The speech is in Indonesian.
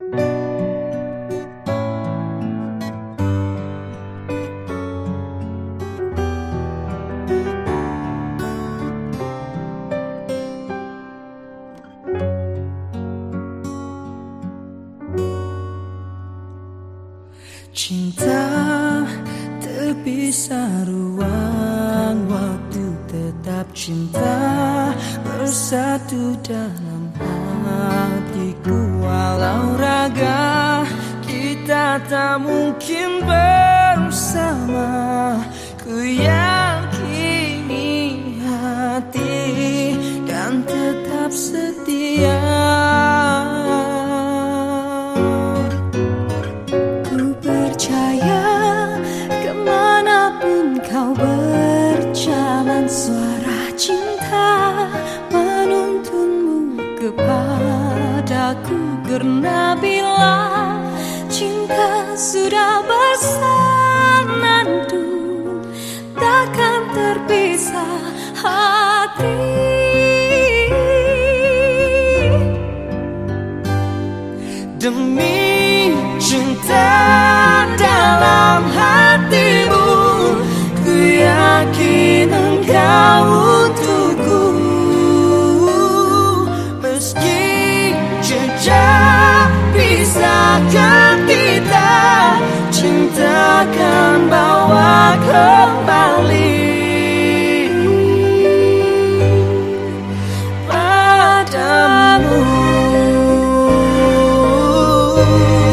Cinta terpisah ruang waktu tetap cinta bersatu dalam hatiku kita tak mungkin bersama. Ku yakini hati kan tetap setia. Kau berjalan suara cinta menuntunmu kepadaku. Karena sudah bersanandu takkan terpisah hati amor.